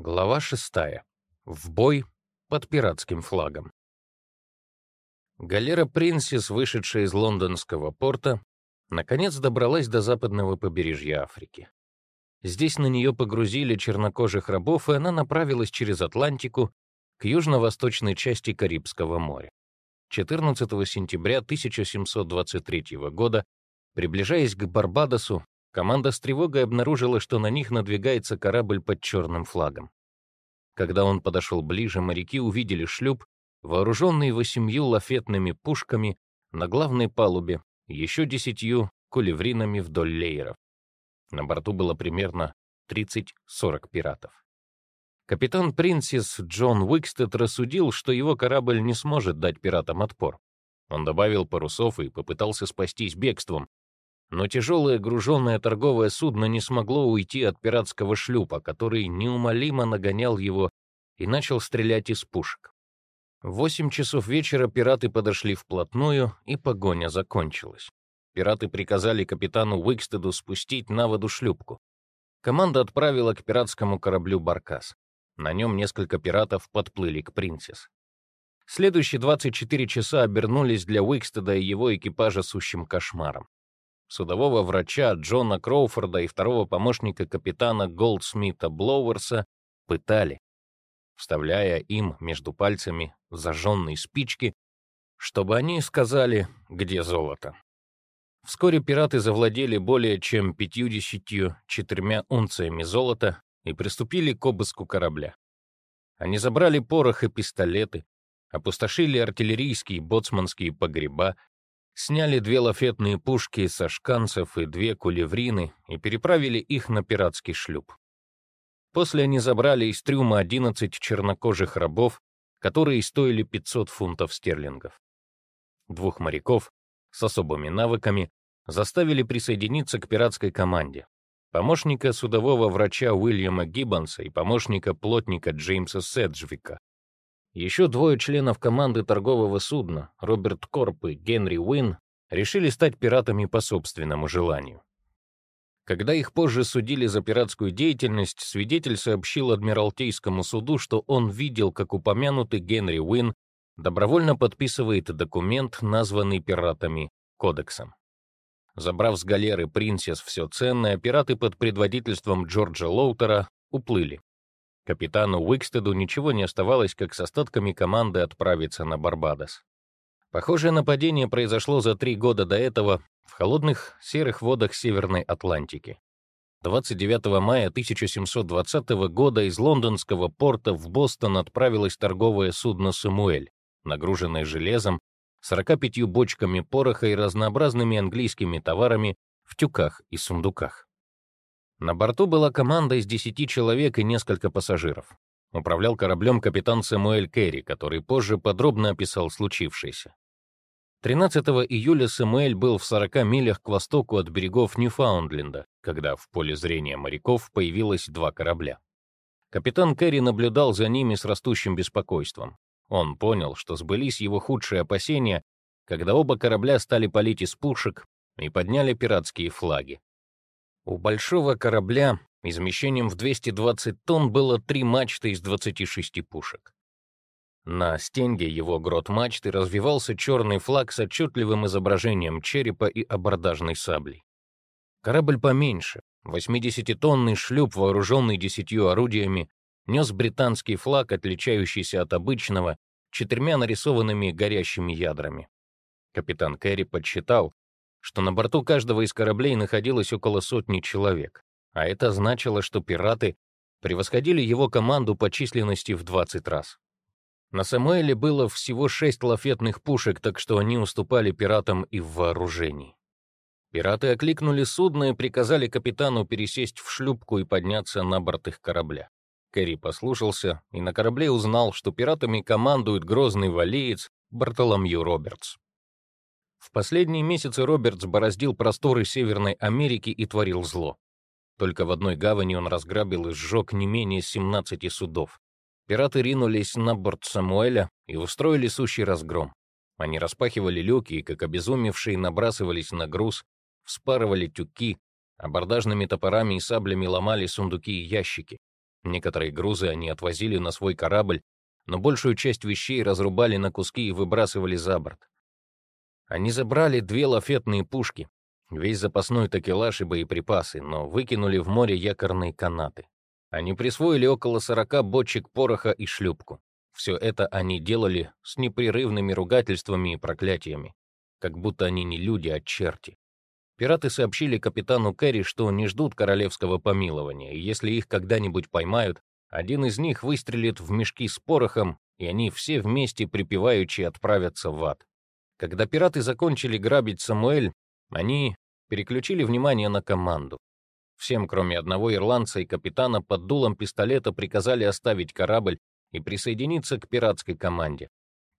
Глава шестая. В бой под пиратским флагом. Галера «Принцесс», вышедшая из лондонского порта, наконец добралась до западного побережья Африки. Здесь на нее погрузили чернокожих рабов, и она направилась через Атлантику к южно-восточной части Карибского моря. 14 сентября 1723 года, приближаясь к Барбадосу, Команда с тревогой обнаружила, что на них надвигается корабль под черным флагом. Когда он подошел ближе, моряки увидели шлюп, вооруженный восемью лафетными пушками на главной палубе, еще десятью кулевринами вдоль лееров. На борту было примерно 30-40 пиратов. Капитан Принцесс Джон Уикстед рассудил, что его корабль не сможет дать пиратам отпор. Он добавил парусов и попытался спастись бегством, но тяжелое груженное торговое судно не смогло уйти от пиратского шлюпа, который неумолимо нагонял его и начал стрелять из пушек. В восемь часов вечера пираты подошли вплотную, и погоня закончилась. Пираты приказали капитану Уикстеду спустить на воду шлюпку. Команда отправила к пиратскому кораблю «Баркас». На нем несколько пиратов подплыли к «Принцесс». Следующие 24 часа обернулись для Уикстеда и его экипажа сущим кошмаром судового врача Джона Кроуфорда и второго помощника капитана Голдсмита Блоуэрса пытали, вставляя им между пальцами зажженные спички, чтобы они сказали, где золото. Вскоре пираты завладели более чем 54 унциями золота и приступили к обыску корабля. Они забрали порох и пистолеты, опустошили артиллерийские и боцманские погреба, сняли две лафетные пушки со шканцев и две кулеврины и переправили их на пиратский шлюп. После они забрали из трюма 11 чернокожих рабов, которые стоили 500 фунтов стерлингов. Двух моряков с особыми навыками заставили присоединиться к пиратской команде. Помощника судового врача Уильяма Гиббонса и помощника плотника Джеймса Седжвика. Еще двое членов команды торгового судна, Роберт Корп и Генри Уин, решили стать пиратами по собственному желанию. Когда их позже судили за пиратскую деятельность, свидетель сообщил Адмиралтейскому суду, что он видел, как упомянутый Генри Уин добровольно подписывает документ, названный пиратами Кодексом. Забрав с галеры «Принцесс» все ценное, пираты под предводительством Джорджа Лоутера уплыли. Капитану Уикстеду ничего не оставалось, как с остатками команды отправиться на Барбадос. Похожее нападение произошло за три года до этого в холодных серых водах Северной Атлантики. 29 мая 1720 года из лондонского порта в Бостон отправилось торговое судно «Самуэль», нагруженное железом, 45 бочками пороха и разнообразными английскими товарами в тюках и сундуках. На борту была команда из 10 человек и несколько пассажиров. Управлял кораблем капитан Самуэль Керри, который позже подробно описал случившееся. 13 июля Самуэль был в 40 милях к востоку от берегов Ньюфаундленда, когда в поле зрения моряков появилось два корабля. Капитан Керри наблюдал за ними с растущим беспокойством. Он понял, что сбылись его худшие опасения, когда оба корабля стали палить из пушек и подняли пиратские флаги. У большого корабля измещением в 220 тонн было три мачты из 26 пушек. На стенге его грот мачты развивался черный флаг с отчетливым изображением черепа и абордажной саблей. Корабль поменьше, 80-тонный шлюп, вооруженный десятью орудиями, нес британский флаг, отличающийся от обычного, четырьмя нарисованными горящими ядрами. Капитан Керри подсчитал, что на борту каждого из кораблей находилось около сотни человек, а это значило, что пираты превосходили его команду по численности в 20 раз. На Самуэле было всего шесть лафетных пушек, так что они уступали пиратам и в вооружении. Пираты окликнули судно и приказали капитану пересесть в шлюпку и подняться на борт их корабля. Кэрри послушался и на корабле узнал, что пиратами командует грозный валиец Бартоломью Робертс. В последние месяцы Робертс бороздил просторы Северной Америки и творил зло. Только в одной гавани он разграбил и сжег не менее 17 судов. Пираты ринулись на борт Самуэля и устроили сущий разгром. Они распахивали люки и, как обезумевшие, набрасывались на груз, вспарывали тюки, абордажными топорами и саблями ломали сундуки и ящики. Некоторые грузы они отвозили на свой корабль, но большую часть вещей разрубали на куски и выбрасывали за борт. Они забрали две лафетные пушки, весь запасной такелаж и боеприпасы, но выкинули в море якорные канаты. Они присвоили около 40 бочек пороха и шлюпку. Все это они делали с непрерывными ругательствами и проклятиями, как будто они не люди, а черти. Пираты сообщили капитану Кэрри, что не ждут королевского помилования, и если их когда-нибудь поймают, один из них выстрелит в мешки с порохом, и они все вместе припеваючи отправятся в ад. Когда пираты закончили грабить Самуэль, они переключили внимание на команду. Всем, кроме одного ирландца и капитана, под дулом пистолета приказали оставить корабль и присоединиться к пиратской команде.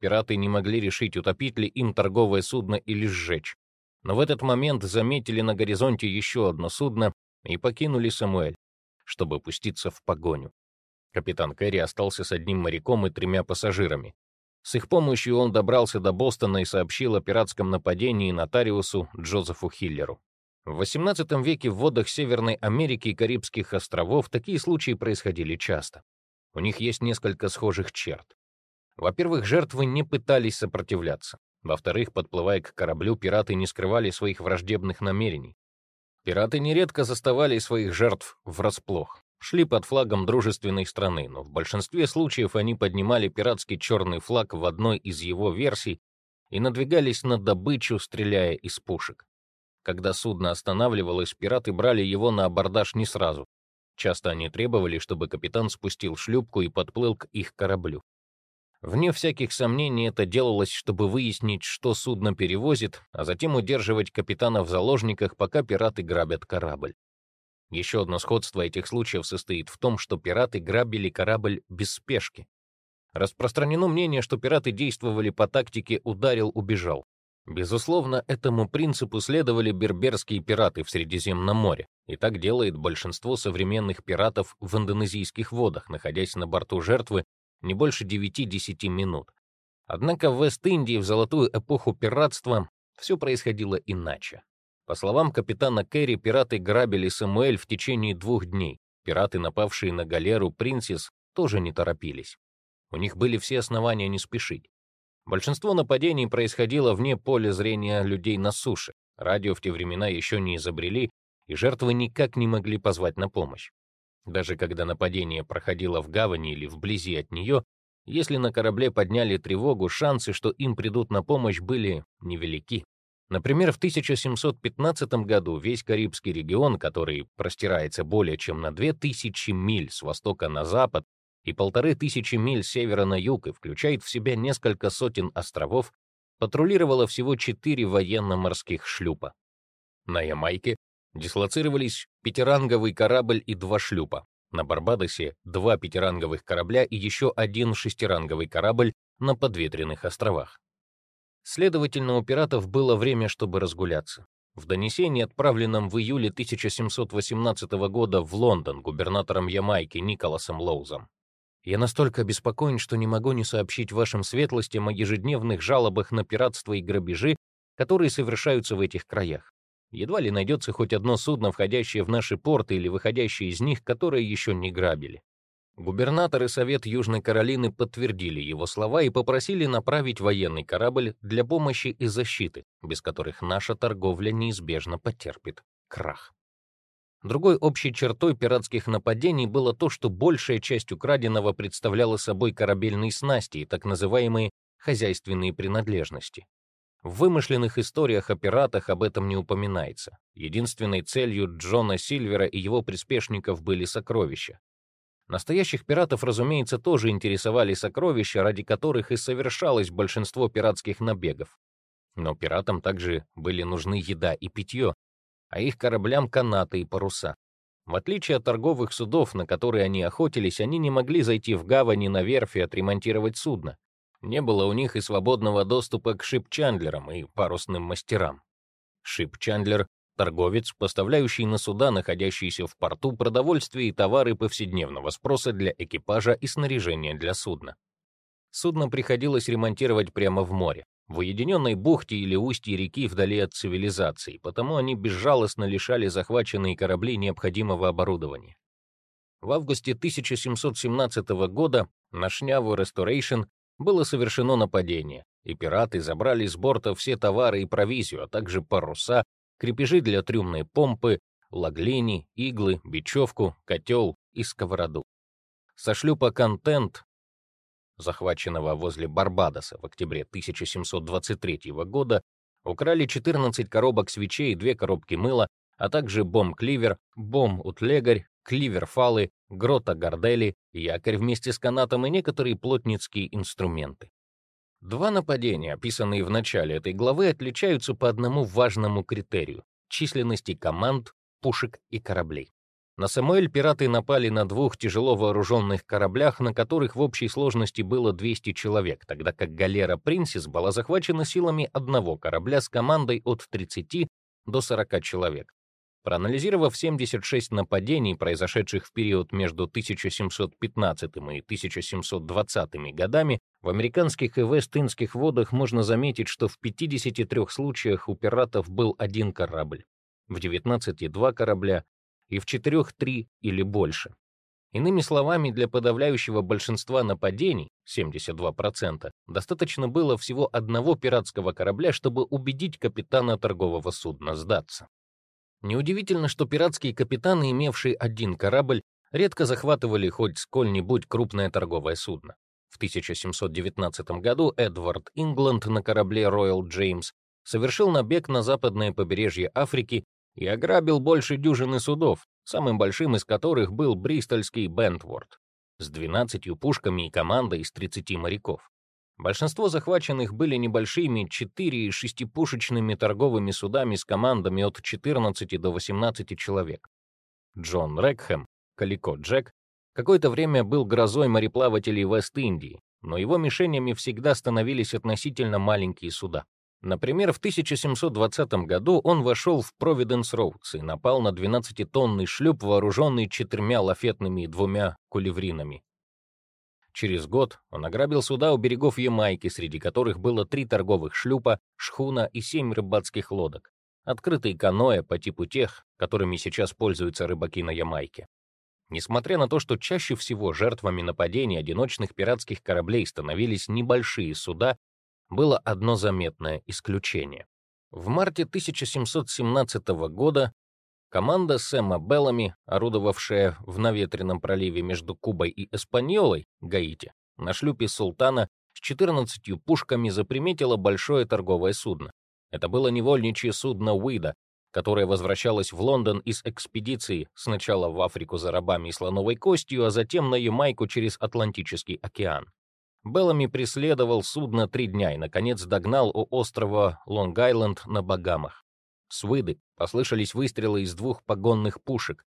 Пираты не могли решить, утопить ли им торговое судно или сжечь. Но в этот момент заметили на горизонте еще одно судно и покинули Самуэль, чтобы пуститься в погоню. Капитан Кэрри остался с одним моряком и тремя пассажирами. С их помощью он добрался до Бостона и сообщил о пиратском нападении нотариусу Джозефу Хиллеру. В XVIII веке в водах Северной Америки и Карибских островов такие случаи происходили часто. У них есть несколько схожих черт. Во-первых, жертвы не пытались сопротивляться. Во-вторых, подплывая к кораблю, пираты не скрывали своих враждебных намерений. Пираты нередко заставали своих жертв врасплох шли под флагом дружественной страны, но в большинстве случаев они поднимали пиратский черный флаг в одной из его версий и надвигались на добычу, стреляя из пушек. Когда судно останавливалось, пираты брали его на абордаж не сразу. Часто они требовали, чтобы капитан спустил шлюпку и подплыл к их кораблю. Вне всяких сомнений это делалось, чтобы выяснить, что судно перевозит, а затем удерживать капитана в заложниках, пока пираты грабят корабль. Еще одно сходство этих случаев состоит в том, что пираты грабили корабль без спешки. Распространено мнение, что пираты действовали по тактике «ударил, убежал». Безусловно, этому принципу следовали берберские пираты в Средиземном море, и так делает большинство современных пиратов в индонезийских водах, находясь на борту жертвы не больше 9-10 минут. Однако в Вест-Индии в золотую эпоху пиратства все происходило иначе. По словам капитана Керри, пираты грабили Самуэль в течение двух дней. Пираты, напавшие на галеру «Принцесс», тоже не торопились. У них были все основания не спешить. Большинство нападений происходило вне поля зрения людей на суше. Радио в те времена еще не изобрели, и жертвы никак не могли позвать на помощь. Даже когда нападение проходило в гавани или вблизи от нее, если на корабле подняли тревогу, шансы, что им придут на помощь, были невелики. Например, в 1715 году весь Карибский регион, который простирается более чем на 2000 миль с востока на запад и полторы тысячи миль с севера на юг и включает в себя несколько сотен островов, патрулировало всего четыре военно-морских шлюпа. На Ямайке дислоцировались пятиранговый корабль и два шлюпа. На Барбадосе два пятиранговых корабля и еще один шестиранговый корабль на подветренных островах. Следовательно, у пиратов было время, чтобы разгуляться. В донесении, отправленном в июле 1718 года в Лондон губернатором Ямайки Николасом Лоузом, я настолько обеспокоен, что не могу не сообщить вашим светлостям о ежедневных жалобах на пиратство и грабежи, которые совершаются в этих краях. Едва ли найдется хоть одно судно, входящее в наши порты или выходящее из них, которое еще не грабили. Губернатор и Совет Южной Каролины подтвердили его слова и попросили направить военный корабль для помощи и защиты, без которых наша торговля неизбежно потерпит крах. Другой общей чертой пиратских нападений было то, что большая часть украденного представляла собой корабельные снасти и так называемые хозяйственные принадлежности. В вымышленных историях о пиратах об этом не упоминается. Единственной целью Джона Сильвера и его приспешников были сокровища. Настоящих пиратов, разумеется, тоже интересовали сокровища, ради которых и совершалось большинство пиратских набегов. Но пиратам также были нужны еда и питье, а их кораблям канаты и паруса. В отличие от торговых судов, на которые они охотились, они не могли зайти в гавань и на верфи отремонтировать судно. Не было у них и свободного доступа к шип-чандлерам и парусным мастерам. Шип-чандлер торговец, поставляющий на суда, находящиеся в порту, продовольствие и товары повседневного спроса для экипажа и снаряжения для судна. Судно приходилось ремонтировать прямо в море, в уединенной бухте или устье реки вдали от цивилизации, потому они безжалостно лишали захваченные корабли необходимого оборудования. В августе 1717 года на шняву Restoration было совершено нападение, и пираты забрали с борта все товары и провизию, а также паруса, крепежи для трюмной помпы, лаглини, иглы, бечевку, котел и сковороду. Со шлюпа «Контент», захваченного возле Барбадоса в октябре 1723 года, украли 14 коробок свечей две коробки мыла, а также бом-кливер, бом-утлегарь, кливер-фалы, грота-гордели, якорь вместе с канатом и некоторые плотницкие инструменты. Два нападения, описанные в начале этой главы, отличаются по одному важному критерию — численности команд, пушек и кораблей. На Самуэль пираты напали на двух тяжело вооруженных кораблях, на которых в общей сложности было 200 человек, тогда как галера «Принцесс» была захвачена силами одного корабля с командой от 30 до 40 человек. Проанализировав 76 нападений, произошедших в период между 1715 и 1720 годами, в американских и вест-индских водах можно заметить, что в 53 случаях у пиратов был один корабль, в 19 — два корабля, и в четырех три или больше. Иными словами, для подавляющего большинства нападений, 72%, достаточно было всего одного пиратского корабля, чтобы убедить капитана торгового судна сдаться. Неудивительно, что пиратские капитаны, имевшие один корабль, редко захватывали хоть сколь-нибудь крупное торговое судно. В 1719 году Эдвард Ингланд на корабле Royal James совершил набег на западное побережье Африки и ограбил больше дюжины судов, самым большим из которых был бристольский Бентворд, с 12 пушками и командой из 30 моряков. Большинство захваченных были небольшими 4- и 6-пушечными торговыми судами с командами от 14 до 18 человек. Джон Рекхэм, Калико Джек, какое-то время был грозой мореплавателей Вест-Индии, но его мишенями всегда становились относительно маленькие суда. Например, в 1720 году он вошел в Провиденс-Роудс и напал на 12-тонный шлюп, вооруженный четырьмя лафетными и двумя кулевринами. Через год он ограбил суда у берегов Ямайки, среди которых было три торговых шлюпа, шхуна и семь рыбацких лодок, открытые каноэ по типу тех, которыми сейчас пользуются рыбаки на Ямайке. Несмотря на то, что чаще всего жертвами нападений одиночных пиратских кораблей становились небольшие суда, было одно заметное исключение. В марте 1717 года команда Сэма Беллами, орудовавшая в наветренном проливе между Кубой и Эспаньолой, Гаити, на шлюпе «Султана» с 14 пушками заприметила большое торговое судно. Это было невольничье судно Уида, которое возвращалось в Лондон из экспедиции сначала в Африку за рабами и слоновой костью, а затем на Ямайку через Атлантический океан. Беллами преследовал судно три дня и, наконец, догнал у острова Лонг-Айленд на Багамах. С выды послышались выстрелы из двух погонных пушек,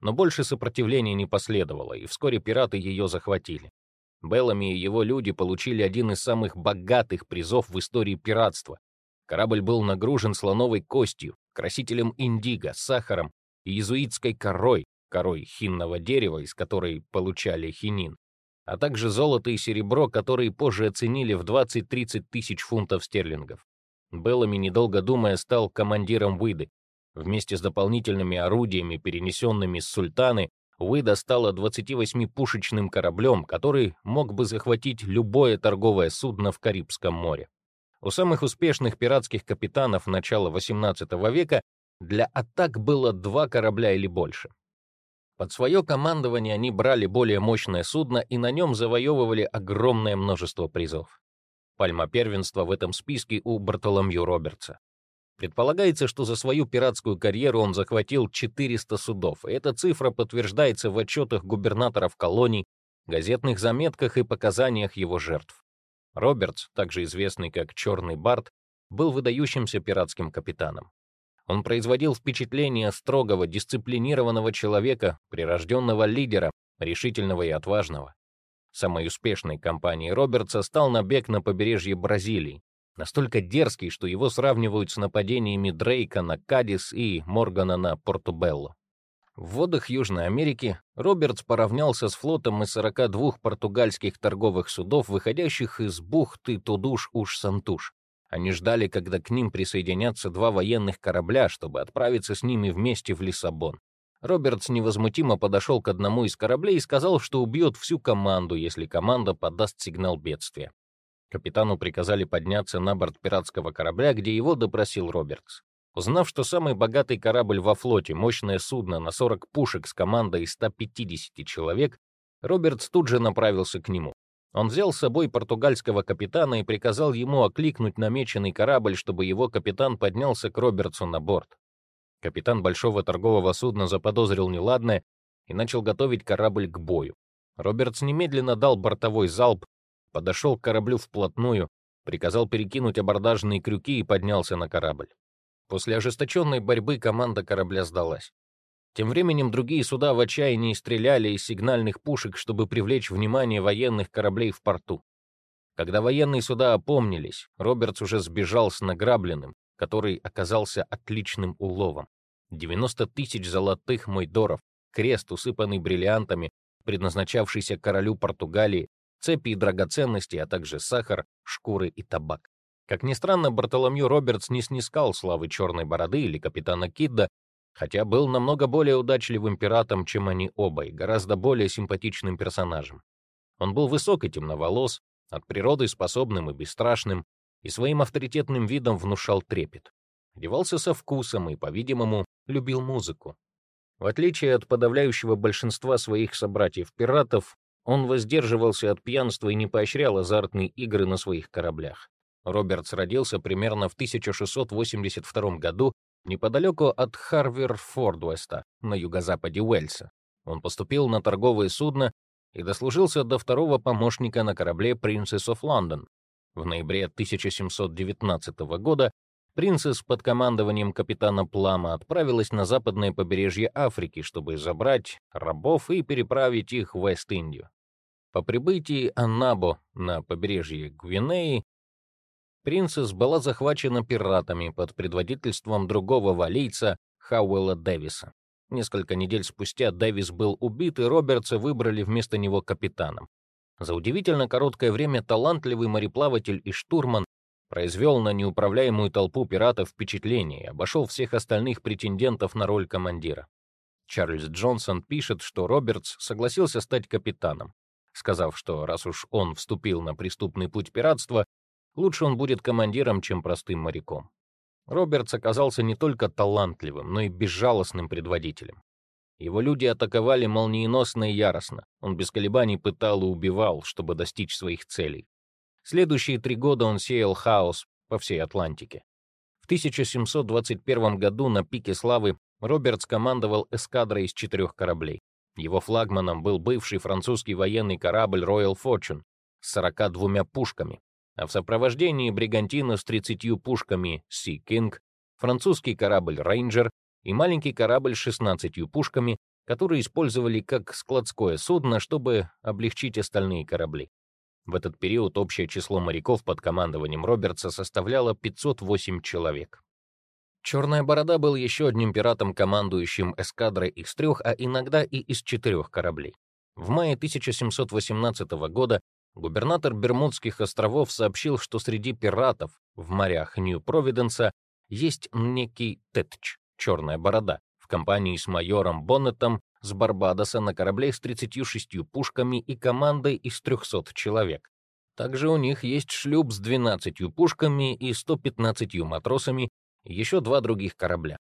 но больше сопротивления не последовало, и вскоре пираты ее захватили. Беллами и его люди получили один из самых богатых призов в истории пиратства. Корабль был нагружен слоновой костью, красителем индиго, сахаром и иезуитской корой, корой хинного дерева, из которой получали хинин, а также золото и серебро, которые позже оценили в 20-30 тысяч фунтов стерлингов. Беллами, недолго думая, стал командиром Уиды. Вместе с дополнительными орудиями, перенесенными с Султаны, Уида стала 28-пушечным кораблем, который мог бы захватить любое торговое судно в Карибском море. У самых успешных пиратских капитанов начала XVIII века для атак было два корабля или больше. Под свое командование они брали более мощное судно и на нем завоевывали огромное множество призов. Пальма первенства в этом списке у Бартоломью Робертса. Предполагается, что за свою пиратскую карьеру он захватил 400 судов, и эта цифра подтверждается в отчетах губернаторов колоний, газетных заметках и показаниях его жертв. Робертс, также известный как Черный Барт, был выдающимся пиратским капитаном. Он производил впечатление строгого, дисциплинированного человека, прирожденного лидера, решительного и отважного. Самой успешной компанией Робертса стал набег на побережье Бразилии, настолько дерзкий, что его сравнивают с нападениями Дрейка на Кадис и Моргана на Портубелло. В водах Южной Америки Робертс поравнялся с флотом из 42 португальских торговых судов, выходящих из бухты Тудуш-Уш-Сантуш. Они ждали, когда к ним присоединятся два военных корабля, чтобы отправиться с ними вместе в Лиссабон. Робертс невозмутимо подошел к одному из кораблей и сказал, что убьет всю команду, если команда подаст сигнал бедствия. Капитану приказали подняться на борт пиратского корабля, где его допросил Робертс. Узнав, что самый богатый корабль во флоте, мощное судно на 40 пушек с командой из 150 человек, Робертс тут же направился к нему. Он взял с собой португальского капитана и приказал ему окликнуть намеченный корабль, чтобы его капитан поднялся к Робертсу на борт. Капитан большого торгового судна заподозрил неладное и начал готовить корабль к бою. Робертс немедленно дал бортовой залп, подошел к кораблю вплотную, приказал перекинуть абордажные крюки и поднялся на корабль. После ожесточенной борьбы команда корабля сдалась. Тем временем другие суда в отчаянии стреляли из сигнальных пушек, чтобы привлечь внимание военных кораблей в порту. Когда военные суда опомнились, Робертс уже сбежал с награбленным, который оказался отличным уловом. 90 тысяч золотых мойдоров, крест, усыпанный бриллиантами, предназначавшийся королю Португалии, цепи и драгоценности, а также сахар, шкуры и табак. Как ни странно, Бартоломью Робертс не снискал славы Черной Бороды или Капитана Кидда, хотя был намного более удачливым пиратом, чем они оба, и гораздо более симпатичным персонажем. Он был высок и темноволос, от природы способным и бесстрашным, и своим авторитетным видом внушал трепет. Одевался со вкусом и, по-видимому, любил музыку. В отличие от подавляющего большинства своих собратьев-пиратов, он воздерживался от пьянства и не поощрял азартные игры на своих кораблях. Робертс родился примерно в 1682 году неподалеку от Харвер-Фордуэста, на юго-западе Уэльса. Он поступил на торговое судно и дослужился до второго помощника на корабле Princess of London. В ноябре 1719 года Принцесс под командованием капитана Плама отправилась на западное побережье Африки, чтобы забрать рабов и переправить их в Вест-Индию. По прибытии Аннабо на побережье Гвинеи Принцесс была захвачена пиратами под предводительством другого валийца Хауэлла Дэвиса. Несколько недель спустя Дэвис был убит, и Робертса выбрали вместо него капитаном. За удивительно короткое время талантливый мореплаватель и штурман произвел на неуправляемую толпу пиратов впечатление и обошел всех остальных претендентов на роль командира. Чарльз Джонсон пишет, что Робертс согласился стать капитаном, сказав, что раз уж он вступил на преступный путь пиратства, Лучше он будет командиром, чем простым моряком. Робертс оказался не только талантливым, но и безжалостным предводителем. Его люди атаковали молниеносно и яростно. Он без колебаний пытал и убивал, чтобы достичь своих целей. Следующие три года он сеял хаос по всей Атлантике. В 1721 году на пике славы Робертс командовал эскадрой из четырех кораблей. Его флагманом был бывший французский военный корабль Royal Fortune с 42 пушками, а в сопровождении бригантина с 30 пушками Sea King, французский корабль Ranger и маленький корабль с 16 пушками, которые использовали как складское судно, чтобы облегчить остальные корабли. В этот период общее число моряков под командованием Робертса составляло 508 человек. Черная борода был еще одним пиратом, командующим эскадрой из трех, а иногда и из четырех кораблей. В мае 1718 года Губернатор Бермудских островов сообщил, что среди пиратов в морях Нью-Провиденса есть некий Тетч, черная борода, в компании с майором Боннетом с Барбадоса на корабле с 36 пушками и командой из 300 человек. Также у них есть шлюп с 12 пушками и 115 матросами, еще два других корабля.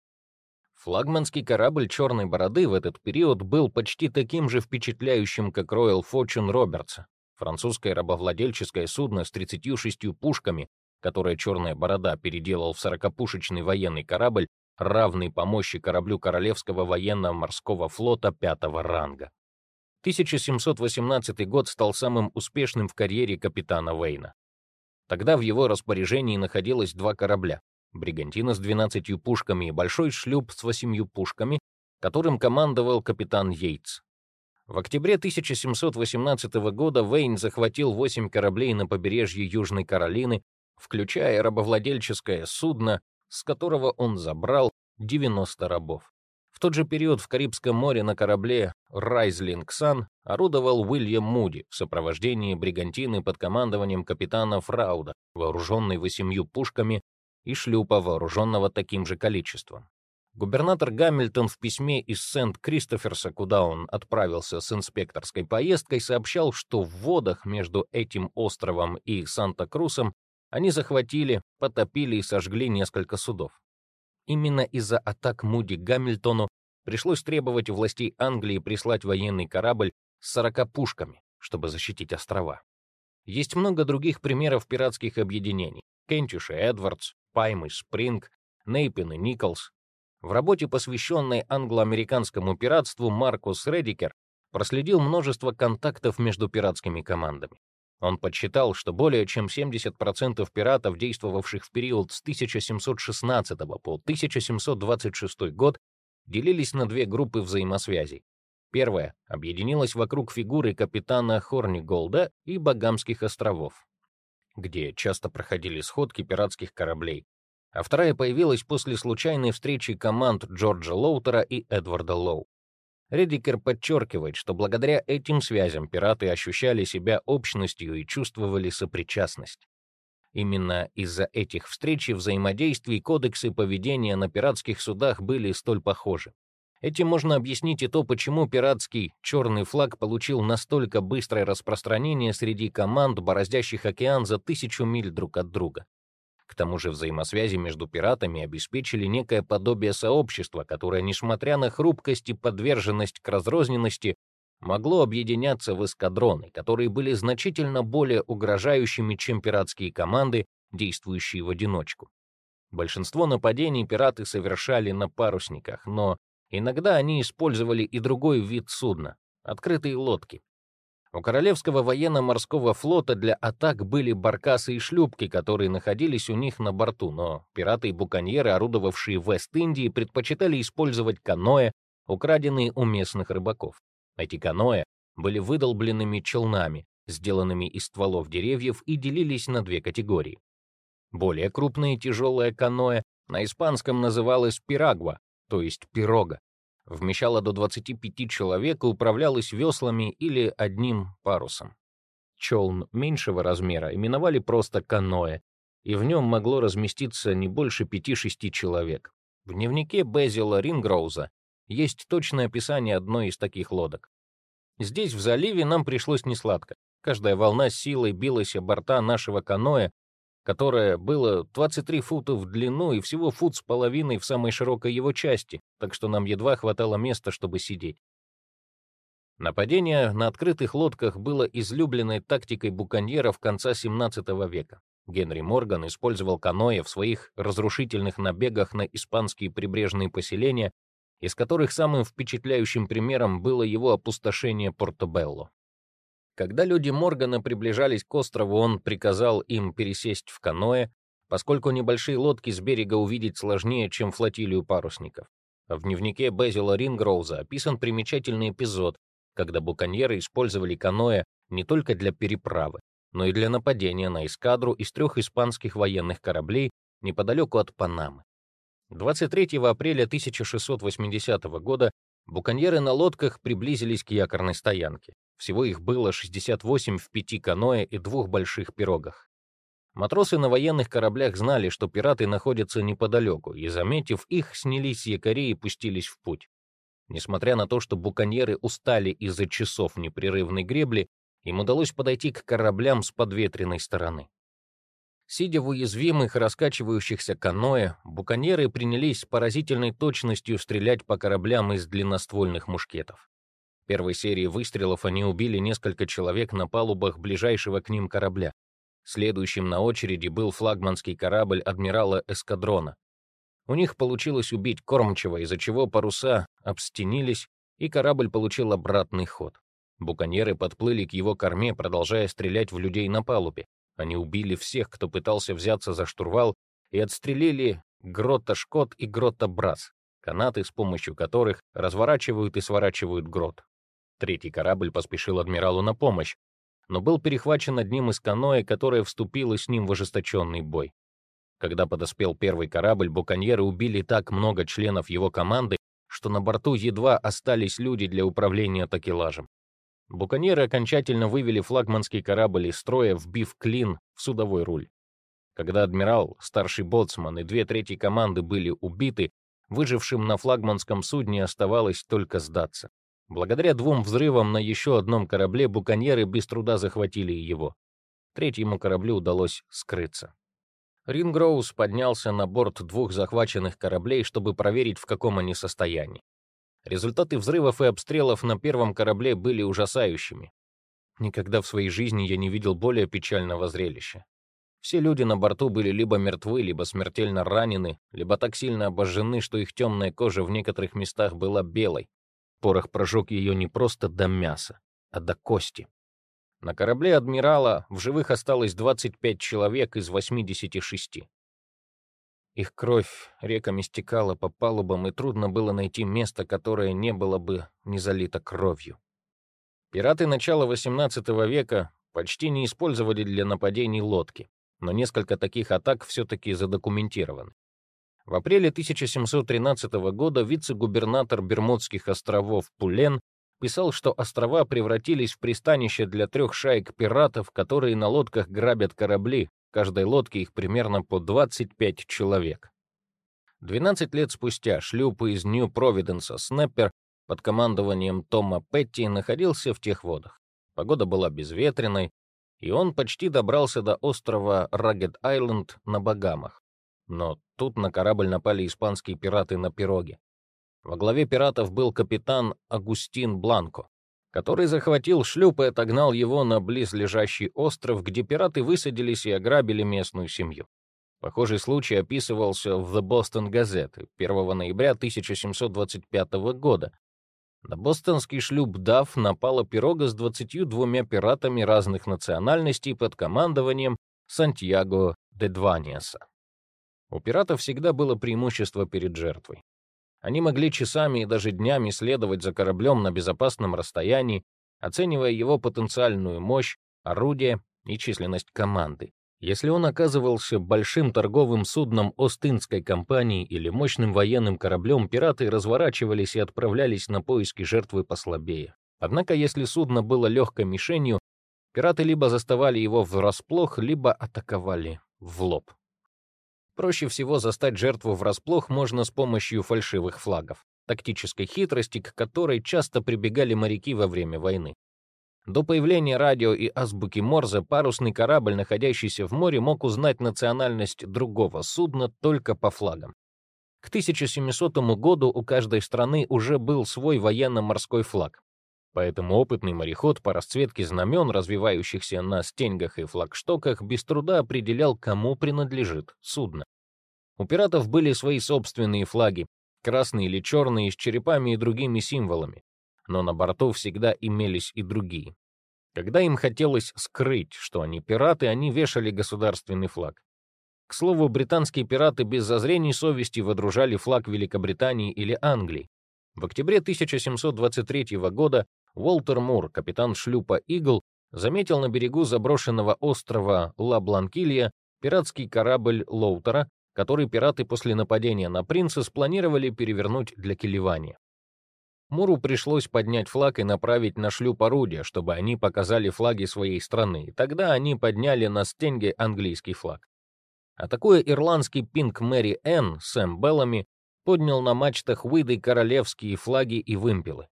Флагманский корабль «Черной бороды» в этот период был почти таким же впечатляющим, как Royal Fortune Робертса. Французское рабовладельческое судно с 36 пушками, которое «Черная борода» переделал в 40-пушечный военный корабль, равный по мощи кораблю Королевского военно-морского флота пятого ранга. 1718 год стал самым успешным в карьере капитана Вейна. Тогда в его распоряжении находилось два корабля — «Бригантина» с 12 пушками и большой шлюп с 8 пушками, которым командовал капитан Йейтс. В октябре 1718 года Вейн захватил восемь кораблей на побережье Южной Каролины, включая рабовладельческое судно, с которого он забрал 90 рабов. В тот же период в Карибском море на корабле «Райзлинг Сан» орудовал Уильям Муди в сопровождении бригантины под командованием капитана Фрауда, вооруженной восемью пушками, и шлюпа, вооруженного таким же количеством. Губернатор Гамильтон в письме из Сент-Кристоферса, куда он отправился с инспекторской поездкой, сообщал, что в водах между этим островом и Санта-Крусом они захватили, потопили и сожгли несколько судов. Именно из-за атак Муди Гамильтону пришлось требовать у властей Англии прислать военный корабль с 40 пушками, чтобы защитить острова. Есть много других примеров пиратских объединений. Кентиш и Эдвардс, Пайм и Спринг, Нейпин и Николс, в работе, посвященной англо-американскому пиратству, Маркус Редикер проследил множество контактов между пиратскими командами. Он подсчитал, что более чем 70% пиратов, действовавших в период с 1716 по 1726 год, делились на две группы взаимосвязей. Первая объединилась вокруг фигуры капитана Хорниголда и Багамских островов, где часто проходили сходки пиратских кораблей, а вторая появилась после случайной встречи команд Джорджа Лоутера и Эдварда Лоу. Редикер подчеркивает, что благодаря этим связям пираты ощущали себя общностью и чувствовали сопричастность. Именно из-за этих встреч и взаимодействий кодексы поведения на пиратских судах были столь похожи. Этим можно объяснить и то, почему пиратский черный флаг получил настолько быстрое распространение среди команд, бороздящих океан за тысячу миль друг от друга. К тому же взаимосвязи между пиратами обеспечили некое подобие сообщества, которое, несмотря на хрупкость и подверженность к разрозненности, могло объединяться в эскадроны, которые были значительно более угрожающими, чем пиратские команды, действующие в одиночку. Большинство нападений пираты совершали на парусниках, но иногда они использовали и другой вид судна — открытые лодки. У Королевского военно-морского флота для атак были баркасы и шлюпки, которые находились у них на борту, но пираты и буконьеры, орудовавшие в Вест-Индии, предпочитали использовать каноэ, украденные у местных рыбаков. Эти каноэ были выдолбленными челнами, сделанными из стволов деревьев и делились на две категории. Более крупное тяжелое каноэ на испанском называлось пирагва, то есть пирога вмещала до 25 человек и управлялась веслами или одним парусом. Челн меньшего размера именовали просто каноэ, и в нем могло разместиться не больше 5-6 человек. В дневнике Безила Рингроуза есть точное описание одной из таких лодок. Здесь, в заливе, нам пришлось несладко. Каждая волна силой билась о борта нашего каноэ, которое было 23 фута в длину и всего фут с половиной в самой широкой его части, так что нам едва хватало места, чтобы сидеть. Нападение на открытых лодках было излюбленной тактикой буконьеров конца 17 века. Генри Морган использовал каноэ в своих разрушительных набегах на испанские прибрежные поселения, из которых самым впечатляющим примером было его опустошение Портобелло. Когда люди Моргана приближались к острову, он приказал им пересесть в каноэ, поскольку небольшие лодки с берега увидеть сложнее, чем флотилию парусников. В дневнике Безила Рингроуза описан примечательный эпизод, когда буконьеры использовали каноэ не только для переправы, но и для нападения на эскадру из трех испанских военных кораблей неподалеку от Панамы. 23 апреля 1680 года буконьеры на лодках приблизились к якорной стоянке. Всего их было 68 в пяти каноэ и двух больших пирогах. Матросы на военных кораблях знали, что пираты находятся неподалеку, и, заметив их, снялись с якорей и пустились в путь. Несмотря на то, что буконьеры устали из-за часов непрерывной гребли, им удалось подойти к кораблям с подветренной стороны. Сидя в уязвимых раскачивающихся каноэ, буконьеры принялись с поразительной точностью стрелять по кораблям из длинноствольных мушкетов первой серии выстрелов они убили несколько человек на палубах ближайшего к ним корабля. Следующим на очереди был флагманский корабль адмирала Эскадрона. У них получилось убить кормчего, из-за чего паруса обстенились, и корабль получил обратный ход. Буконьеры подплыли к его корме, продолжая стрелять в людей на палубе. Они убили всех, кто пытался взяться за штурвал, и отстрелили Грота Шкот и Грота Брас, канаты, с помощью которых разворачивают и сворачивают грот. Третий корабль поспешил адмиралу на помощь, но был перехвачен одним из каноэ, которое вступило с ним в ожесточенный бой. Когда подоспел первый корабль, буконьеры убили так много членов его команды, что на борту едва остались люди для управления такелажем. Буконьеры окончательно вывели флагманский корабль из строя, вбив клин в судовой руль. Когда адмирал, старший боцман и две трети команды были убиты, Выжившим на флагманском судне оставалось только сдаться. Благодаря двум взрывам на еще одном корабле буконьеры без труда захватили его. Третьему кораблю удалось скрыться. Рингроуз поднялся на борт двух захваченных кораблей, чтобы проверить, в каком они состоянии. Результаты взрывов и обстрелов на первом корабле были ужасающими. Никогда в своей жизни я не видел более печального зрелища. Все люди на борту были либо мертвы, либо смертельно ранены, либо так сильно обожжены, что их темная кожа в некоторых местах была белой. Порох прожег ее не просто до мяса, а до кости. На корабле адмирала в живых осталось 25 человек из 86. Их кровь реками стекала по палубам, и трудно было найти место, которое не было бы не залито кровью. Пираты начала XVIII века почти не использовали для нападений лодки но несколько таких атак все-таки задокументированы. В апреле 1713 года вице-губернатор Бермудских островов Пулен писал, что острова превратились в пристанище для трех шаек пиратов, которые на лодках грабят корабли, каждой лодке их примерно по 25 человек. 12 лет спустя шлюпы из Нью-Провиденса «Снэппер» под командованием Тома Петти находился в тех водах. Погода была безветренной, и он почти добрался до острова Рагет-Айленд на Багамах. Но тут на корабль напали испанские пираты на пироге. Во главе пиратов был капитан Агустин Бланко, который захватил шлюп и отогнал его на близлежащий остров, где пираты высадились и ограбили местную семью. Похожий случай описывался в The Boston Gazette 1 ноября 1725 года, на бостонский шлюп «Дав» напала пирога с 22 пиратами разных национальностей под командованием Сантьяго де Дваниаса. У пиратов всегда было преимущество перед жертвой. Они могли часами и даже днями следовать за кораблем на безопасном расстоянии, оценивая его потенциальную мощь, орудие и численность команды. Если он оказывался большим торговым судном Остинской компании или мощным военным кораблем, пираты разворачивались и отправлялись на поиски жертвы послабее. Однако, если судно было легкой мишенью, пираты либо заставали его врасплох, либо атаковали в лоб. Проще всего застать жертву врасплох можно с помощью фальшивых флагов, тактической хитрости, к которой часто прибегали моряки во время войны. До появления радио и азбуки Морзе парусный корабль, находящийся в море, мог узнать национальность другого судна только по флагам. К 1700 году у каждой страны уже был свой военно-морской флаг. Поэтому опытный мореход по расцветке знамен, развивающихся на стеньгах и флагштоках, без труда определял, кому принадлежит судно. У пиратов были свои собственные флаги, красные или черные, с черепами и другими символами но на борту всегда имелись и другие. Когда им хотелось скрыть, что они пираты, они вешали государственный флаг. К слову, британские пираты без зазрений совести водружали флаг Великобритании или Англии. В октябре 1723 года Уолтер Мур, капитан шлюпа «Игл», заметил на берегу заброшенного острова Ла-Бланкилья пиратский корабль Лоутера, который пираты после нападения на принца спланировали перевернуть для килевания. Муру пришлось поднять флаг и направить на шлюп орудия, чтобы они показали флаги своей страны. Тогда они подняли на стенге английский флаг. Атакуя ирландский пинг Мэри Энн, Сэм Беллами поднял на мачтах Уиды королевские флаги и вымпелы.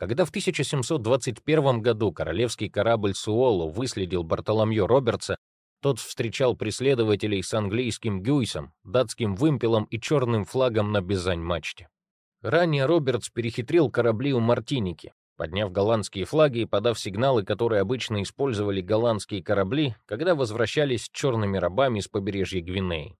Когда в 1721 году королевский корабль Суоло выследил Бартоломье Робертса, тот встречал преследователей с английским гюйсом, датским вымпелом и черным флагом на бизань-мачте. Ранее Робертс перехитрил корабли у Мартиники, подняв голландские флаги и подав сигналы, которые обычно использовали голландские корабли, когда возвращались с черными рабами с побережья Гвинеи.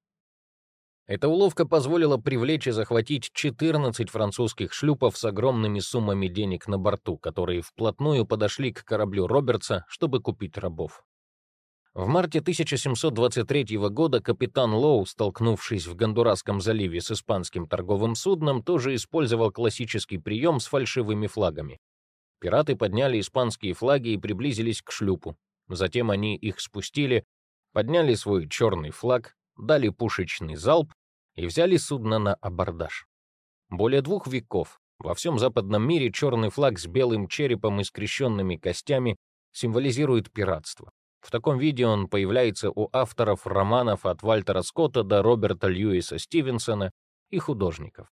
Эта уловка позволила привлечь и захватить 14 французских шлюпов с огромными суммами денег на борту, которые вплотную подошли к кораблю Робертса, чтобы купить рабов. В марте 1723 года капитан Лоу, столкнувшись в Гондурасском заливе с испанским торговым судном, тоже использовал классический прием с фальшивыми флагами. Пираты подняли испанские флаги и приблизились к шлюпу. Затем они их спустили, подняли свой черный флаг, дали пушечный залп и взяли судно на абордаж. Более двух веков во всем западном мире черный флаг с белым черепом и скрещенными костями символизирует пиратство. В таком виде он появляется у авторов романов от Вальтера Скотта до Роберта Льюиса Стивенсона и художников.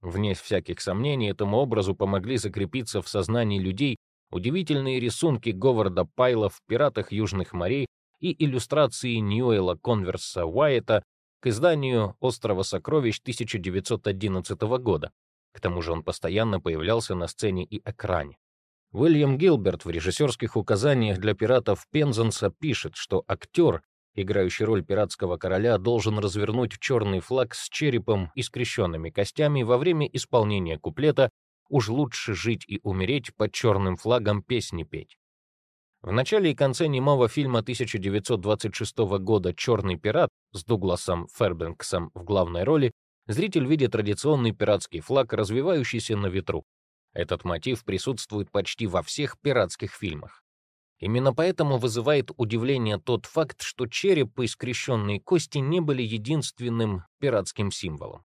Вне всяких сомнений, этому образу помогли закрепиться в сознании людей удивительные рисунки Говарда Пайла в «Пиратах Южных морей» и иллюстрации Ньюэла Конверса Уайта к изданию «Острова сокровищ» 1911 года. К тому же он постоянно появлялся на сцене и экране. Уильям Гилберт в режиссерских указаниях для пиратов Пензенса пишет, что актер, играющий роль пиратского короля, должен развернуть черный флаг с черепом и скрещенными костями во время исполнения куплета «Уж лучше жить и умереть под черным флагом песни петь». В начале и конце немого фильма 1926 года «Черный пират» с Дугласом Фербенксом в главной роли зритель видит традиционный пиратский флаг, развивающийся на ветру. Этот мотив присутствует почти во всех пиратских фильмах. Именно поэтому вызывает удивление тот факт, что череп и скрещенные кости не были единственным пиратским символом.